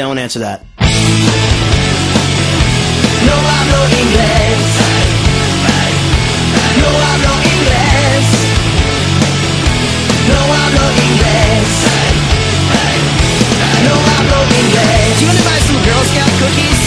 answer that. No hablo inglés. No hablo inglés. No hablo inglés. No hablo inglés. Do you want to buy some Girl Scout cookies?